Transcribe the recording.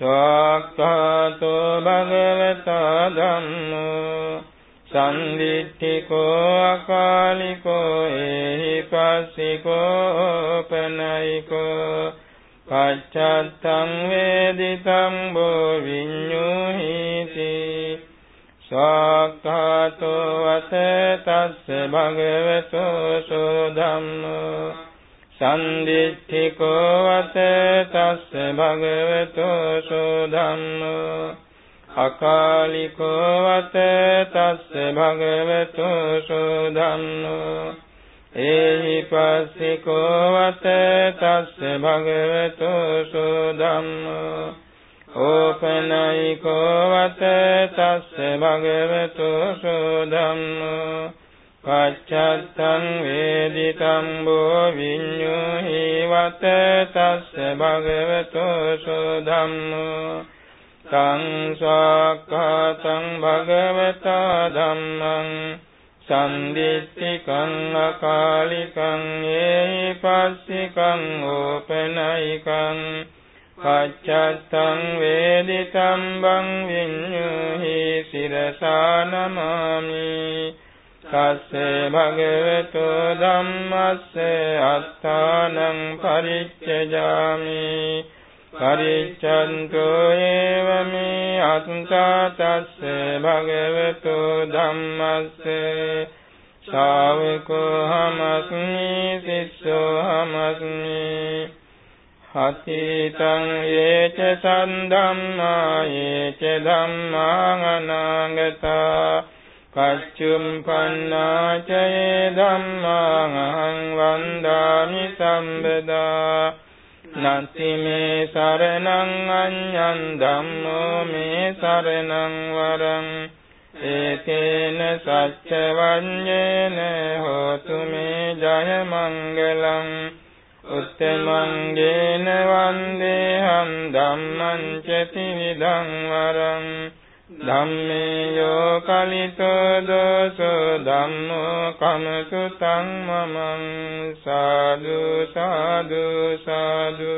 සාක්ඛාතෝ භගවතා ධම්මෝ සම්දිට්ඨිකෝ අකාලිකෝ ඒහි පස්සිකෝ පනයිකෝ පච්චත්තං වේදිතං බෝ විඤ්ඤුහිති සාක්ඛාතෝ වත තස්ස භගවතෝ සෝ ධම්මෝ සම්දිට්ඨිකෝ වත තස්ස භගවතෝ සෝ ධම්මෝ අකාලිකෝ වත තස්ස භගවතු සෝධම්මෝ ඒහි පස්සිකෝ වත තස්ස භගවතු සෝධම්මෝ ඕපනයිකෝ වත තස්ස භගවතු සෝධම්මෝ පච්චත්තං වේදිතං බෝ විඤ්ඤුහි වත තස්ස භගවතු සෝධම්මෝ සංසාක්ඛාතං භගවතා ධම්මං සම්දිත්තිකං අකාලිකං ඒහි පස්සිකං ඕපනයිකං පච්චත්තං වේදිතං බං විඤ්ඤුහි සිරසානමාමි තස්සේ භගවතු ධම්මස්සේ අත්තානං පරිච්ඡජාමි. පරිච්ඡන්තෝ ඒවමේ. අත්තාතස්ස භගවතු ධම්මස්ස. ශාවකෝ හමස්මි සිස්සෝ හමස්මි හතිතං යේච සන්ධම්මා යේච ධම්මා අනාගතා පච්චුම් පන්නාචයේ ධම්මා අහං වන්දාමි සම්බදා නත්ති මේ සරණං අඤ්ඤං ධම්මෝ මේ සරණං වරං ඒතේන සච්ච වඤ්ඤේන හෝතු මේ ජය මංගලං උත්තමංගේන වන්දේහං ධම්මං ච ත්‍රිවිධං වරං ධම්මේ යෝ කලිතෝ දෝසෝ ධම්මෝ කමතු තං මමං සාදු සාදු සාදු.